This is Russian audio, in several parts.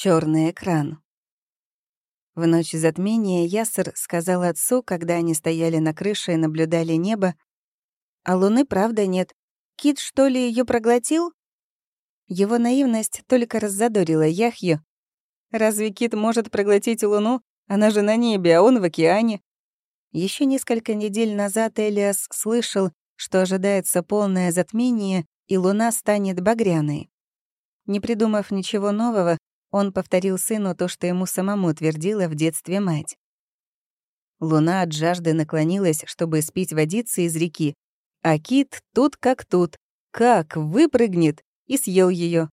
Черный экран. В ночь затмения Ясер сказал отцу, когда они стояли на крыше и наблюдали небо, «А луны правда нет. Кит, что ли, ее проглотил?» Его наивность только раззадорила Яхью. «Разве кит может проглотить луну? Она же на небе, а он в океане». Еще несколько недель назад Элиас слышал, что ожидается полное затмение, и луна станет багряной. Не придумав ничего нового, он повторил сыну то, что ему самому твердила в детстве мать. Луна от жажды наклонилась, чтобы спить водицы из реки, а кит тут как тут, как выпрыгнет, и съел ее.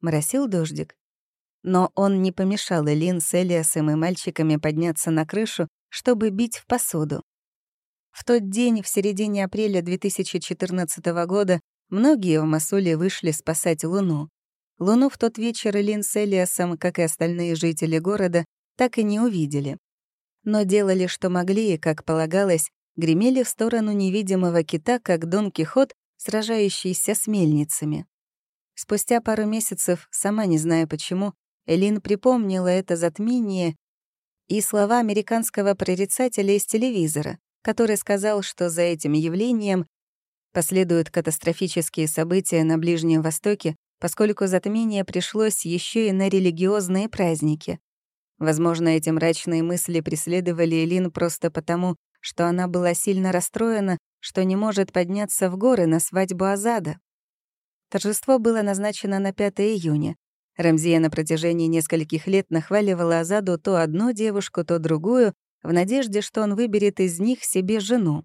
Моросил дождик. Но он не помешал Элин с Элиасом и мальчиками подняться на крышу, чтобы бить в посуду. В тот день, в середине апреля 2014 года, многие в Масуле вышли спасать Луну. Луну в тот вечер Лин с Элиасом, как и остальные жители города, так и не увидели. Но делали, что могли, и, как полагалось, гремели в сторону невидимого кита, как Дон Кихот, сражающийся с мельницами. Спустя пару месяцев, сама не зная почему, Элин припомнила это затмение и слова американского прорицателя из телевизора, который сказал, что за этим явлением последуют катастрофические события на Ближнем Востоке, поскольку затмение пришлось еще и на религиозные праздники. Возможно, эти мрачные мысли преследовали Элин просто потому, что она была сильно расстроена, что не может подняться в горы на свадьбу Азада. Торжество было назначено на 5 июня. Рамзия на протяжении нескольких лет нахваливала Азаду то одну девушку, то другую, в надежде, что он выберет из них себе жену.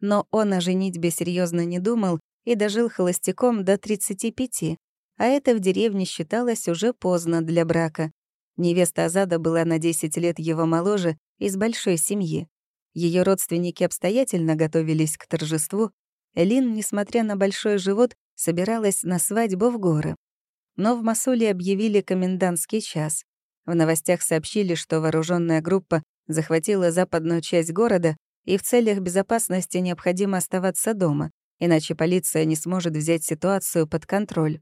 Но он о женитьбе серьезно не думал и дожил холостяком до 35, а это в деревне считалось уже поздно для брака. Невеста Азада была на 10 лет его моложе, из большой семьи. Ее родственники обстоятельно готовились к торжеству. Элин, несмотря на большой живот, собиралась на свадьбу в горы. Но в Масуле объявили комендантский час. В новостях сообщили, что вооруженная группа захватила западную часть города, и в целях безопасности необходимо оставаться дома, иначе полиция не сможет взять ситуацию под контроль.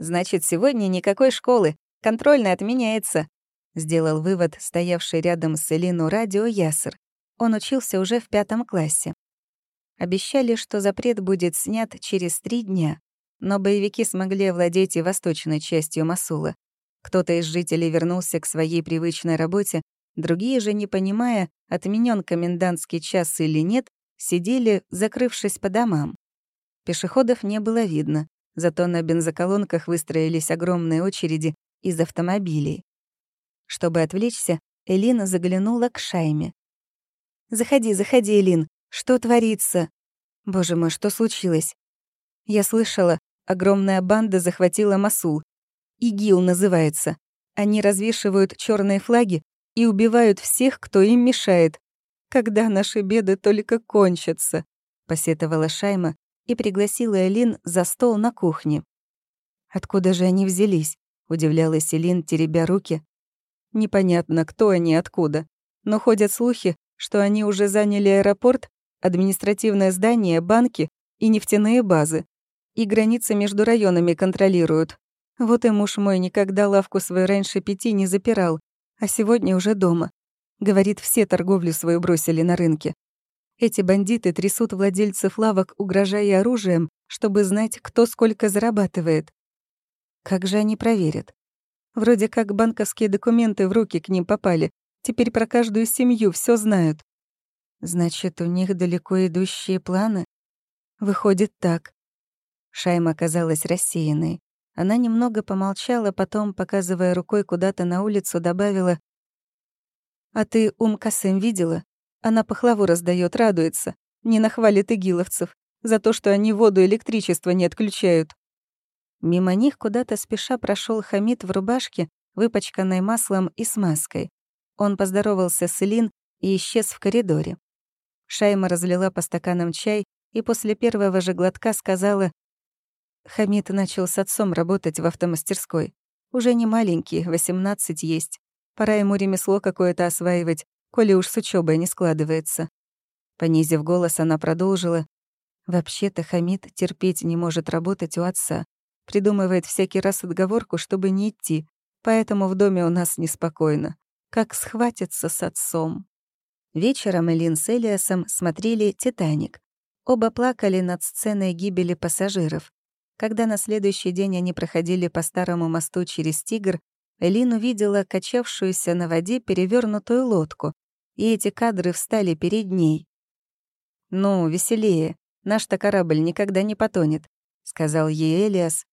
Значит, сегодня никакой школы. Контрольная отменяется. Сделал вывод стоявший рядом с Элину радио Ясер. Он учился уже в пятом классе. Обещали, что запрет будет снят через три дня. Но боевики смогли овладеть и восточной частью Масула. Кто-то из жителей вернулся к своей привычной работе, другие же, не понимая, отменен комендантский час или нет, сидели, закрывшись по домам. Пешеходов не было видно, Зато на бензоколонках выстроились огромные очереди из автомобилей. Чтобы отвлечься, Элина заглянула к Шайме. «Заходи, заходи, Элин. Что творится?» «Боже мой, что случилось?» Я слышала, огромная банда захватила Масул. ИГИЛ называется. Они развешивают черные флаги и убивают всех, кто им мешает. Когда наши беды только кончатся, посетовала Шайма, и пригласила Элин за стол на кухне. «Откуда же они взялись?» — удивлялась Элин, теребя руки. «Непонятно, кто они откуда, но ходят слухи, что они уже заняли аэропорт, административное здание, банки и нефтяные базы, и границы между районами контролируют. Вот и муж мой никогда лавку свою раньше пяти не запирал, а сегодня уже дома. Говорит, все торговлю свою бросили на рынке. Эти бандиты трясут владельцев лавок, угрожая оружием, чтобы знать, кто сколько зарабатывает. Как же они проверят? Вроде как банковские документы в руки к ним попали. Теперь про каждую семью все знают. Значит, у них далеко идущие планы? Выходит так. Шайма казалась рассеянной. Она немного помолчала, потом, показывая рукой куда-то на улицу, добавила «А ты Ум Касым видела? Она пахлаву раздает, радуется. Не нахвалит игиловцев за то, что они воду и электричество не отключают. Мимо них куда-то спеша прошел Хамид в рубашке, выпачканной маслом и смазкой. Он поздоровался с Илин и исчез в коридоре. Шайма разлила по стаканам чай и после первого же глотка сказала, Хамид начал с отцом работать в автомастерской. Уже не маленький, 18 есть. Пора ему ремесло какое-то осваивать, коли уж с учебой не складывается. Понизив голос, она продолжила. Вообще-то Хамид терпеть не может работать у отца. Придумывает всякий раз отговорку, чтобы не идти. поэтому в доме у нас неспокойно. Как схватится с отцом. Вечером Элин с Элиасом смотрели «Титаник». Оба плакали над сценой гибели пассажиров. Когда на следующий день они проходили по старому мосту через Тигр, Элин увидела качавшуюся на воде перевернутую лодку, и эти кадры встали перед ней. «Ну, веселее. Наш-то корабль никогда не потонет», — сказал ей Элиас.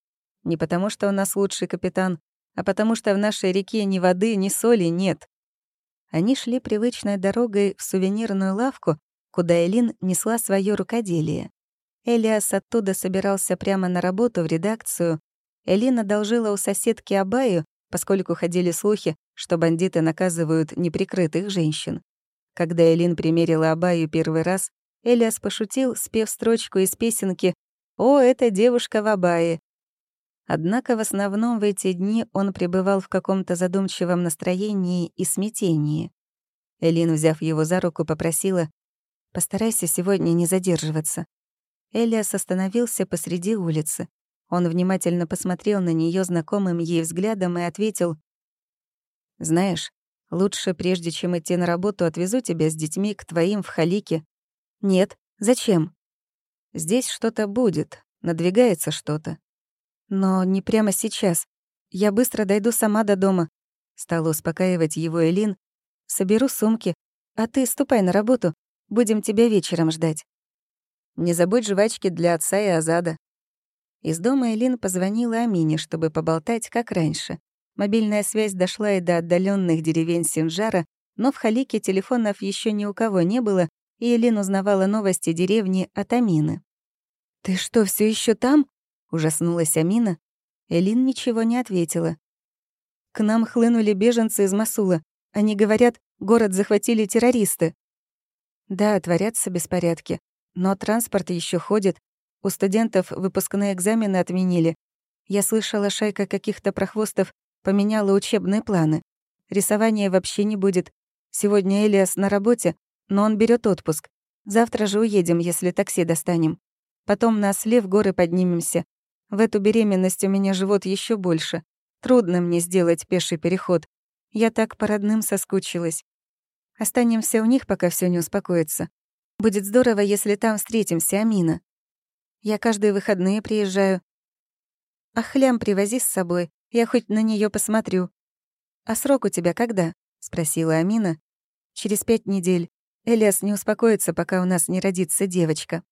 «Не потому, что у нас лучший капитан, а потому что в нашей реке ни воды, ни соли нет». Они шли привычной дорогой в сувенирную лавку, куда Элин несла свое рукоделие. Элиас оттуда собирался прямо на работу в редакцию. Элин одолжила у соседки Абаю, поскольку ходили слухи, что бандиты наказывают неприкрытых женщин. Когда Элин примерила Абаю первый раз, Элиас пошутил, спев строчку из песенки «О, это девушка в Абае». Однако в основном в эти дни он пребывал в каком-то задумчивом настроении и смятении. Элин, взяв его за руку, попросила «Постарайся сегодня не задерживаться. Элиас остановился посреди улицы. Он внимательно посмотрел на нее знакомым ей взглядом и ответил, «Знаешь, лучше, прежде чем идти на работу, отвезу тебя с детьми к твоим в Халике». «Нет, зачем?» «Здесь что-то будет, надвигается что-то». «Но не прямо сейчас. Я быстро дойду сама до дома», — стала успокаивать его Элин. «Соберу сумки, а ты ступай на работу, будем тебя вечером ждать». Не забудь жвачки для отца и Азада». Из дома Элин позвонила Амине, чтобы поболтать, как раньше. Мобильная связь дошла и до отдаленных деревень Синжара, но в Халике телефонов еще ни у кого не было, и Элин узнавала новости деревни от Амины. «Ты что, все еще там?» — ужаснулась Амина. Элин ничего не ответила. «К нам хлынули беженцы из Масула. Они говорят, город захватили террористы». «Да, творятся беспорядки. Но транспорт еще ходит. У студентов выпускные экзамены отменили. Я слышала, шайка каких-то прохвостов поменяла учебные планы. Рисования вообще не будет. Сегодня Элиас на работе, но он берет отпуск. Завтра же уедем, если такси достанем. Потом на осле в горы поднимемся. В эту беременность у меня живот еще больше. Трудно мне сделать пеший переход. Я так по родным соскучилась. Останемся у них, пока все не успокоится. Будет здорово, если там встретимся, Амина. Я каждые выходные приезжаю. А хлям привози с собой, я хоть на нее посмотрю. А срок у тебя когда? спросила Амина. Через пять недель. Элиас не успокоится, пока у нас не родится девочка.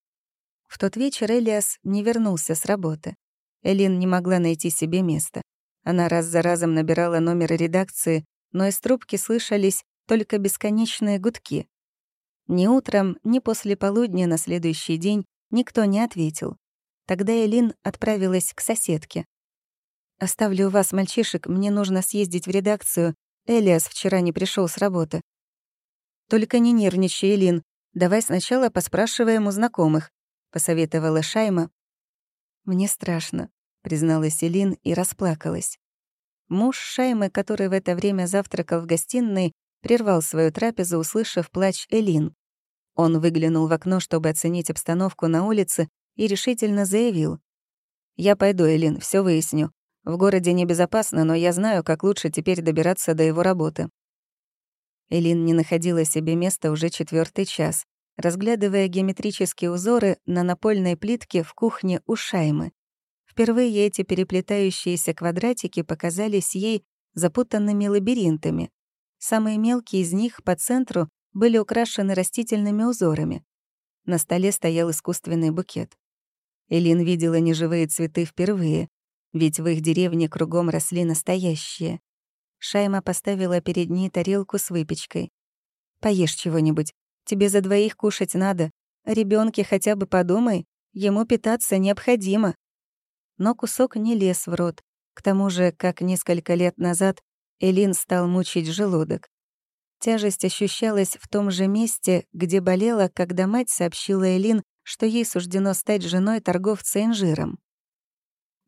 В тот вечер Элиас не вернулся с работы. Элин не могла найти себе места. Она раз за разом набирала номер редакции, но из трубки слышались только бесконечные гудки. Ни утром, ни после полудня на следующий день никто не ответил. Тогда Элин отправилась к соседке. «Оставлю у вас мальчишек, мне нужно съездить в редакцию. Элиас вчера не пришел с работы». «Только не нервничай, Элин. Давай сначала поспрашиваем у знакомых», — посоветовала Шайма. «Мне страшно», — призналась Элин и расплакалась. Муж Шаймы, который в это время завтракал в гостиной, прервал свою трапезу, услышав плач Элин. Он выглянул в окно, чтобы оценить обстановку на улице, и решительно заявил. «Я пойду, Элин, все выясню. В городе небезопасно, но я знаю, как лучше теперь добираться до его работы». Элин не находила себе места уже четвертый час, разглядывая геометрические узоры на напольной плитке в кухне у Шаймы. Впервые эти переплетающиеся квадратики показались ей запутанными лабиринтами, Самые мелкие из них по центру были украшены растительными узорами. На столе стоял искусственный букет. Элин видела неживые цветы впервые, ведь в их деревне кругом росли настоящие. Шайма поставила перед ней тарелку с выпечкой. «Поешь чего-нибудь. Тебе за двоих кушать надо. О хотя бы подумай. Ему питаться необходимо». Но кусок не лез в рот. К тому же, как несколько лет назад, Элин стал мучить желудок. Тяжесть ощущалась в том же месте, где болела, когда мать сообщила Элин, что ей суждено стать женой торговца инжиром.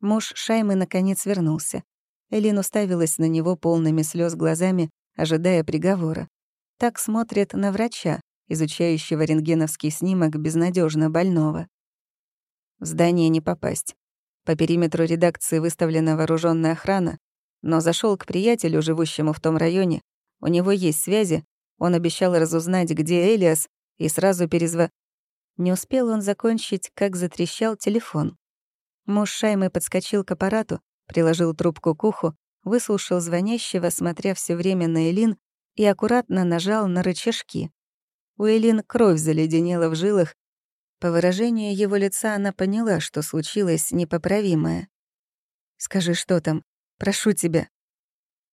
Муж Шаймы наконец вернулся. Элин уставилась на него полными слез глазами, ожидая приговора. Так смотрит на врача, изучающего рентгеновский снимок безнадежно больного. В здание не попасть. По периметру редакции выставлена вооруженная охрана, но зашел к приятелю, живущему в том районе. У него есть связи. Он обещал разузнать, где Элиас, и сразу перезва... Не успел он закончить, как затрещал телефон. Муж Шаймы подскочил к аппарату, приложил трубку к уху, выслушал звонящего, смотря все время на Элин, и аккуратно нажал на рычажки. У Элин кровь заледенела в жилах. По выражению его лица она поняла, что случилось непоправимое. «Скажи, что там? Прошу тебя».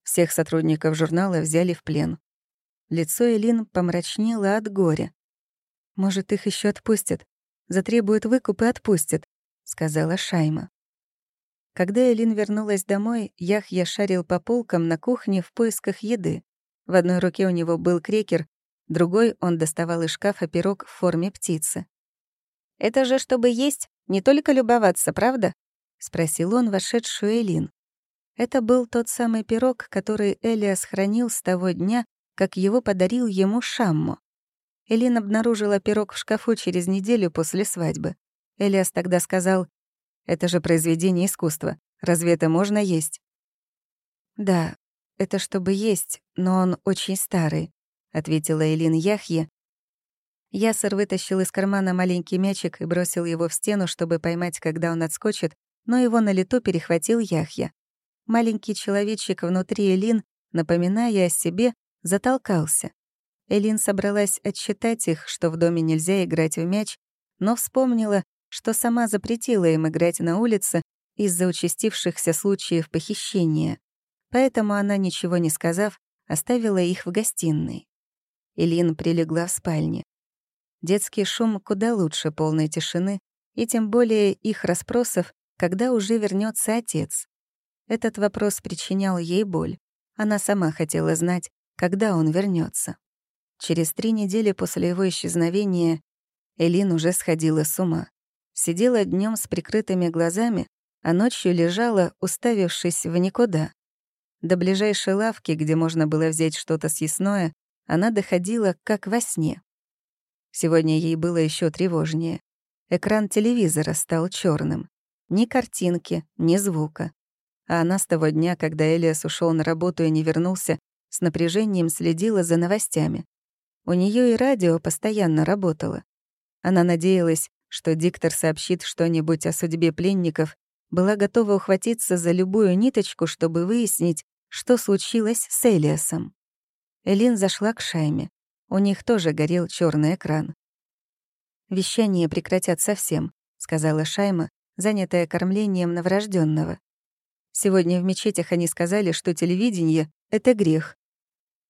Всех сотрудников журнала взяли в плен. Лицо Элин помрачнело от горя. «Может, их еще отпустят? Затребуют выкуп и отпустят», — сказала Шайма. Когда Элин вернулась домой, Яхья шарил по полкам на кухне в поисках еды. В одной руке у него был крекер, другой он доставал из шкафа пирог в форме птицы. «Это же чтобы есть, не только любоваться, правда?» — спросил он вошедшую Элин. Это был тот самый пирог, который Элиас хранил с того дня, как его подарил ему Шаммо. Элин обнаружила пирог в шкафу через неделю после свадьбы. Элиас тогда сказал, «Это же произведение искусства. Разве это можно есть?» «Да, это чтобы есть, но он очень старый», — ответила Элин Яхье. Ясер вытащил из кармана маленький мячик и бросил его в стену, чтобы поймать, когда он отскочит, но его на лету перехватил Яхья. Маленький человечек внутри Элин, напоминая о себе, затолкался. Элин собралась отчитать их, что в доме нельзя играть в мяч, но вспомнила, что сама запретила им играть на улице из-за участившихся случаев похищения. Поэтому она, ничего не сказав, оставила их в гостиной. Элин прилегла в спальне. Детский шум куда лучше полной тишины, и тем более их расспросов, когда уже вернется отец. Этот вопрос причинял ей боль. Она сама хотела знать, когда он вернется. Через три недели после его исчезновения Элин уже сходила с ума. Сидела днем с прикрытыми глазами, а ночью лежала, уставившись в никуда. До ближайшей лавки, где можно было взять что-то съестное, она доходила как во сне. Сегодня ей было еще тревожнее. Экран телевизора стал черным. Ни картинки, ни звука. А она с того дня, когда Элиас ушел на работу и не вернулся, с напряжением следила за новостями. У нее и радио постоянно работало. Она надеялась, что диктор сообщит что-нибудь о судьбе пленников, была готова ухватиться за любую ниточку, чтобы выяснить, что случилось с Элиасом. Элин зашла к Шайме. У них тоже горел черный экран. «Вещание прекратят совсем», — сказала Шайма, занятая кормлением новорожденного. Сегодня в мечетях они сказали, что телевидение — это грех.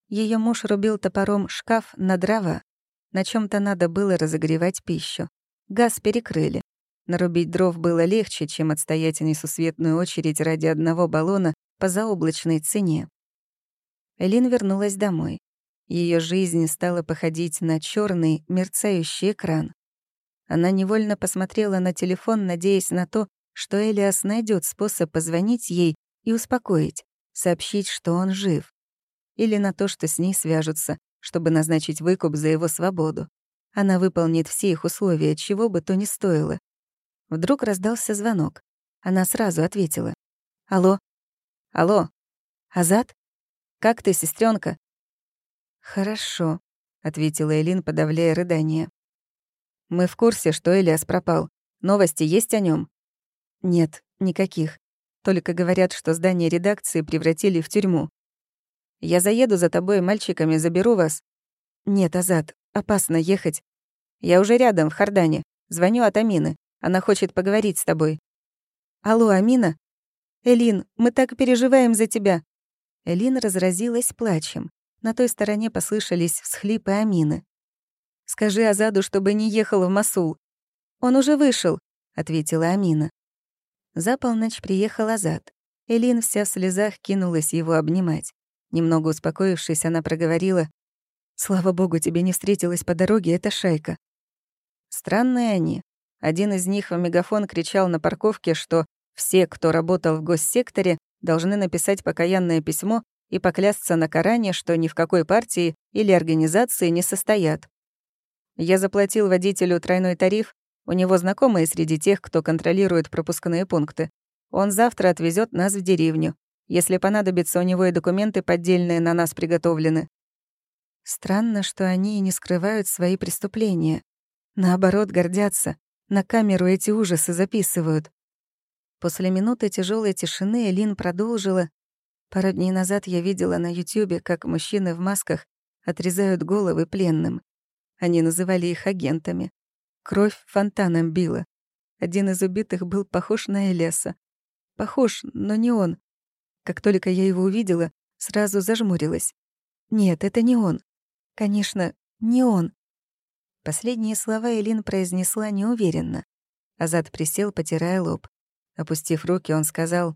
Ее муж рубил топором шкаф на дрова. На чем то надо было разогревать пищу. Газ перекрыли. Нарубить дров было легче, чем отстоять несусветную очередь ради одного баллона по заоблачной цене. Элин вернулась домой. Ее жизнь стала походить на черный, мерцающий экран. Она невольно посмотрела на телефон, надеясь на то, что Элиас найдет способ позвонить ей и успокоить, сообщить, что он жив. Или на то, что с ней свяжутся, чтобы назначить выкуп за его свободу. Она выполнит все их условия, чего бы то ни стоило. Вдруг раздался звонок. Она сразу ответила. «Алло? Алло? Азат? Как ты, сестренка? «Хорошо», — ответила Элин, подавляя рыдание. Мы в курсе, что Элиас пропал. Новости есть о нем? Нет, никаких. Только говорят, что здание редакции превратили в тюрьму. Я заеду за тобой мальчиками, заберу вас. Нет, Азат, опасно ехать. Я уже рядом, в Хардане. Звоню от Амины. Она хочет поговорить с тобой. Алло, Амина? Элин, мы так переживаем за тебя. Элин разразилась плачем. На той стороне послышались всхлипы Амины. Скажи Азаду, чтобы не ехал в Масул. Он уже вышел, ответила Амина. За полночь приехал Азад. Элин вся в слезах кинулась его обнимать. Немного успокоившись, она проговорила, «Слава богу, тебе не встретилась по дороге эта шайка». Странные они. Один из них в мегафон кричал на парковке, что все, кто работал в госсекторе, должны написать покаянное письмо и поклясться на Коране, что ни в какой партии или организации не состоят. Я заплатил водителю тройной тариф, у него знакомые среди тех, кто контролирует пропускные пункты. Он завтра отвезет нас в деревню. Если понадобится, у него и документы поддельные на нас приготовлены». Странно, что они и не скрывают свои преступления. Наоборот, гордятся. На камеру эти ужасы записывают. После минуты тяжелой тишины Элин продолжила. Пару дней назад я видела на Ютьюбе, как мужчины в масках отрезают головы пленным. Они называли их агентами. Кровь фонтаном била. Один из убитых был похож на Элеса. Похож, но не он. Как только я его увидела, сразу зажмурилась. Нет, это не он. Конечно, не он. Последние слова Элин произнесла неуверенно. Азат присел, потирая лоб. Опустив руки, он сказал,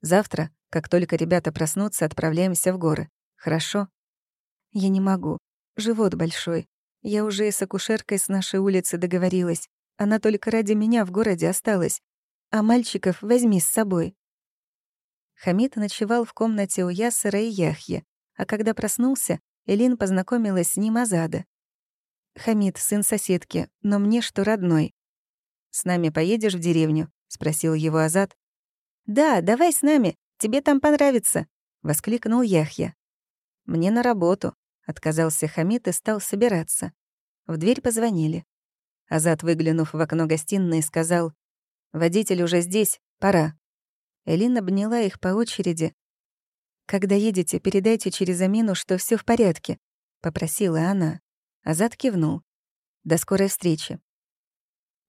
«Завтра, как только ребята проснутся, отправляемся в горы. Хорошо?» «Я не могу. Живот большой. Я уже и с акушеркой с нашей улицы договорилась. Она только ради меня в городе осталась. А мальчиков возьми с собой». Хамид ночевал в комнате у Ясера и Яхьи, а когда проснулся, Элин познакомилась с ним Азада. «Хамид, сын соседки, но мне что родной. С нами поедешь в деревню?» — спросил его Азат. «Да, давай с нами, тебе там понравится», — воскликнул Яхья. «Мне на работу», — отказался Хамид и стал собираться. В дверь позвонили. Азат, выглянув в окно гостиной, сказал, «Водитель уже здесь, пора». Элина обняла их по очереди. «Когда едете, передайте через Амину, что все в порядке», — попросила она. Азат кивнул. «До скорой встречи».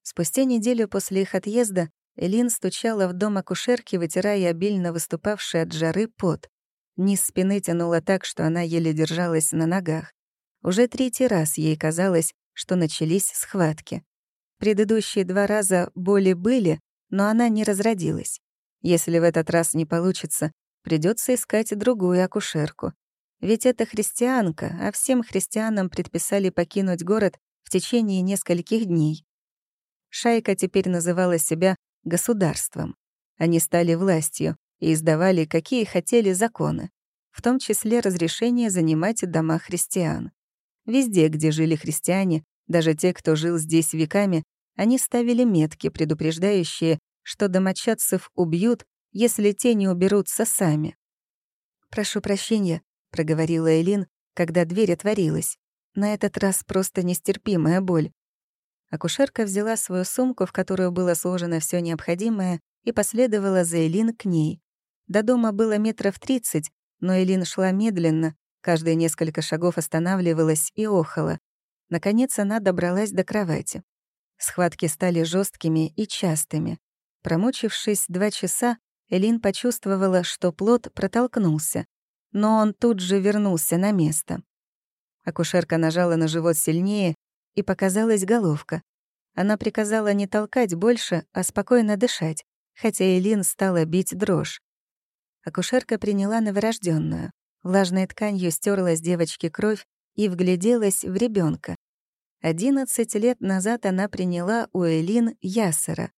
Спустя неделю после их отъезда Элин стучала в дом акушерки, вытирая обильно выступавший от жары пот. Низ спины тянула так, что она еле держалась на ногах. Уже третий раз ей казалось, что начались схватки. Предыдущие два раза боли были, но она не разродилась. Если в этот раз не получится, придется искать другую акушерку. Ведь это христианка, а всем христианам предписали покинуть город в течение нескольких дней. Шайка теперь называла себя государством. Они стали властью и издавали, какие хотели законы, в том числе разрешение занимать дома христиан. Везде, где жили христиане, даже те, кто жил здесь веками, они ставили метки, предупреждающие, что домочадцев убьют, если те не уберутся сами. «Прошу прощения», — проговорила Элин, когда дверь отворилась. На этот раз просто нестерпимая боль. Акушерка взяла свою сумку, в которую было сложено все необходимое, и последовала за Элин к ней. До дома было метров тридцать, но Элин шла медленно, каждые несколько шагов останавливалась и охала. Наконец она добралась до кровати. Схватки стали жесткими и частыми. Промучившись два часа, Элин почувствовала, что плод протолкнулся, но он тут же вернулся на место. Акушерка нажала на живот сильнее, и показалась головка. Она приказала не толкать больше, а спокойно дышать, хотя Элин стала бить дрожь. Акушерка приняла новорожденную. Влажной тканью стерла с девочки кровь и вгляделась в ребенка. Одиннадцать лет назад она приняла у Элин Ясера,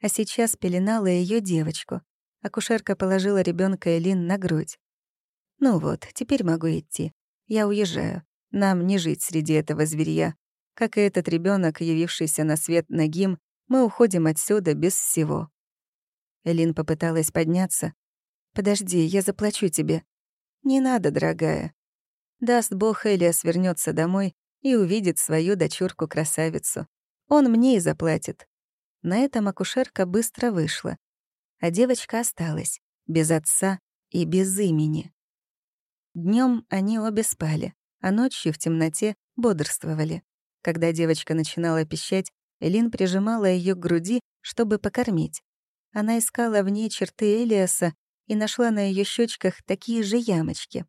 а сейчас пеленала ее девочку. Акушерка положила ребенка Элин на грудь. «Ну вот, теперь могу идти. Я уезжаю. Нам не жить среди этого зверья. Как и этот ребенок, явившийся на свет нагим, мы уходим отсюда без всего. Элин попыталась подняться. «Подожди, я заплачу тебе». «Не надо, дорогая». Даст бог, Элиас вернется домой и увидит свою дочурку-красавицу. Он мне и заплатит. На этом акушерка быстро вышла. А девочка осталась, без отца и без имени. Днем они обе спали, а ночью в темноте бодрствовали. Когда девочка начинала пищать, Элин прижимала ее к груди, чтобы покормить. Она искала в ней черты Элиаса и нашла на ее щечках такие же ямочки.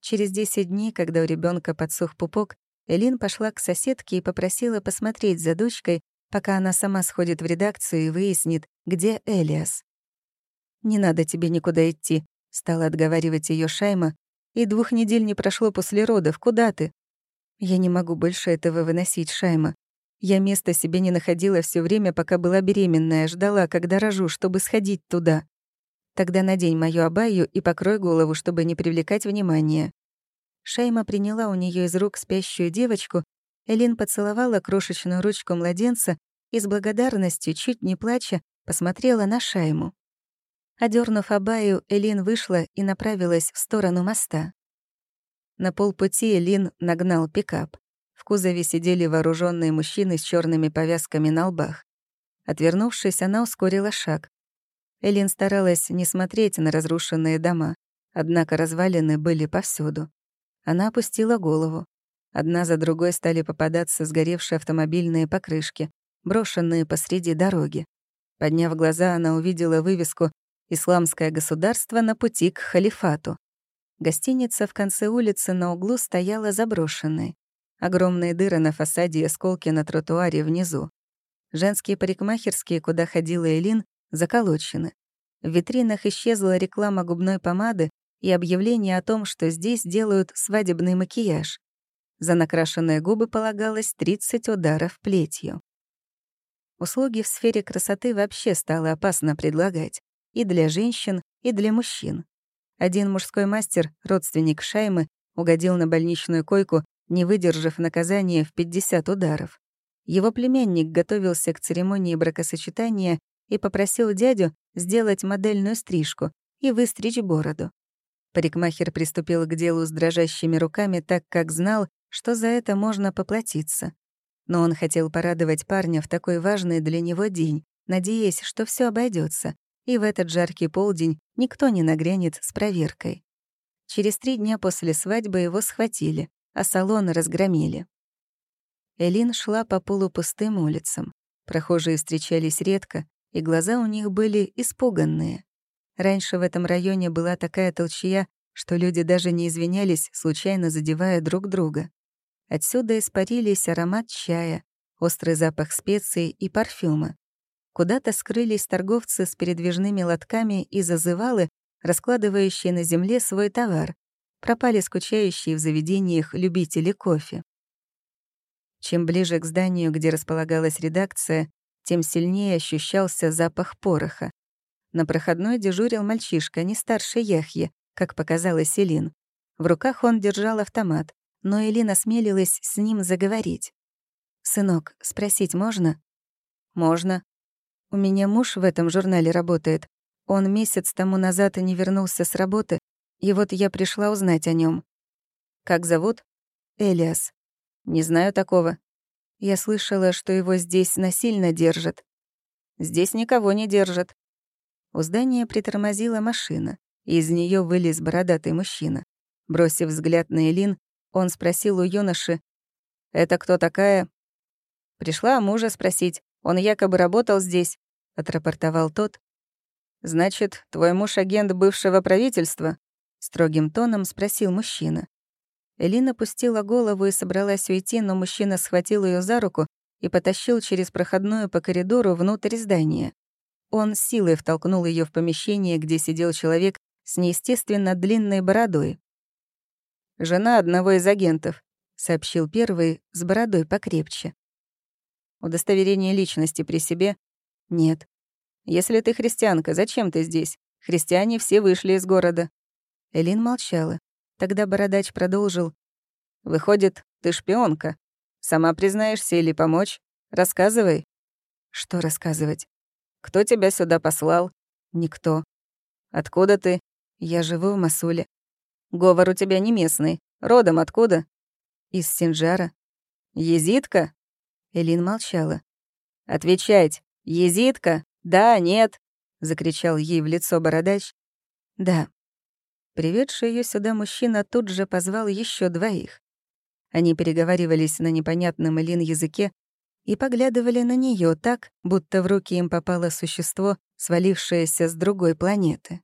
Через 10 дней, когда у ребенка подсох пупок, Элин пошла к соседке и попросила посмотреть за дочкой, пока она сама сходит в редакцию и выяснит, где Элиас. «Не надо тебе никуда идти», — стала отговаривать ее Шайма, «и двух недель не прошло после родов. Куда ты? Я не могу больше этого выносить, Шайма. Я места себе не находила все время, пока была беременная, ждала, когда рожу, чтобы сходить туда. Тогда надень мою абаю и покрой голову, чтобы не привлекать внимания. Шайма приняла у нее из рук спящую девочку, Элин поцеловала крошечную ручку младенца и с благодарностью, чуть не плача, посмотрела на Шайму. Одернув Абаю, Элин вышла и направилась в сторону моста. На полпути Элин нагнал пикап. В кузове сидели вооруженные мужчины с черными повязками на лбах. Отвернувшись, она ускорила шаг. Элин старалась не смотреть на разрушенные дома, однако развалины были повсюду. Она опустила голову. Одна за другой стали попадаться сгоревшие автомобильные покрышки, брошенные посреди дороги. Подняв глаза, она увидела вывеску «Исламское государство на пути к халифату». Гостиница в конце улицы на углу стояла заброшенной. Огромные дыры на фасаде и осколки на тротуаре внизу. Женские парикмахерские, куда ходила Элин, заколочены. В витринах исчезла реклама губной помады и объявление о том, что здесь делают свадебный макияж. За накрашенные губы полагалось 30 ударов плетью. Услуги в сфере красоты вообще стало опасно предлагать. И для женщин, и для мужчин. Один мужской мастер, родственник Шаймы, угодил на больничную койку, не выдержав наказания в 50 ударов. Его племянник готовился к церемонии бракосочетания и попросил дядю сделать модельную стрижку и выстричь бороду. Парикмахер приступил к делу с дрожащими руками, так как знал, что за это можно поплатиться. Но он хотел порадовать парня в такой важный для него день, надеясь, что все обойдется, и в этот жаркий полдень никто не нагрянет с проверкой. Через три дня после свадьбы его схватили, а салон разгромили. Элин шла по полупустым улицам. Прохожие встречались редко, и глаза у них были испуганные. Раньше в этом районе была такая толчья, что люди даже не извинялись, случайно задевая друг друга. Отсюда испарились аромат чая, острый запах специй и парфюма. Куда-то скрылись торговцы с передвижными лотками и зазывалы, раскладывающие на земле свой товар. Пропали скучающие в заведениях любители кофе. Чем ближе к зданию, где располагалась редакция, тем сильнее ощущался запах пороха. На проходной дежурил мальчишка, не старше Яхье, как показалось Элин. В руках он держал автомат но Элина смелилась с ним заговорить. «Сынок, спросить можно?» «Можно. У меня муж в этом журнале работает. Он месяц тому назад не вернулся с работы, и вот я пришла узнать о нем. «Как зовут?» «Элиас». «Не знаю такого». Я слышала, что его здесь насильно держат. «Здесь никого не держат». У здания притормозила машина, и из нее вылез бородатый мужчина. Бросив взгляд на Элин, он спросил у юноши, «Это кто такая?» «Пришла мужа спросить. Он якобы работал здесь», — отрапортовал тот. «Значит, твой муж агент бывшего правительства?» — строгим тоном спросил мужчина. Элина пустила голову и собралась уйти, но мужчина схватил ее за руку и потащил через проходную по коридору внутрь здания. Он силой втолкнул ее в помещение, где сидел человек с неестественно длинной бородой. «Жена одного из агентов», — сообщил первый с бородой покрепче. «Удостоверение личности при себе?» «Нет». «Если ты христианка, зачем ты здесь? Христиане все вышли из города». Элин молчала. Тогда бородач продолжил. «Выходит, ты шпионка. Сама признаешься или помочь? Рассказывай». «Что рассказывать?» «Кто тебя сюда послал?» «Никто». «Откуда ты?» «Я живу в Масуле». Говор у тебя не местный. Родом откуда? Из Синджара. Езидка? Элин молчала. Отвечать. Езидка? Да, нет? Закричал ей в лицо бородач. Да. Приведший ее сюда мужчина тут же позвал еще двоих. Они переговаривались на непонятном Элин языке и поглядывали на нее так, будто в руки им попало существо, свалившееся с другой планеты.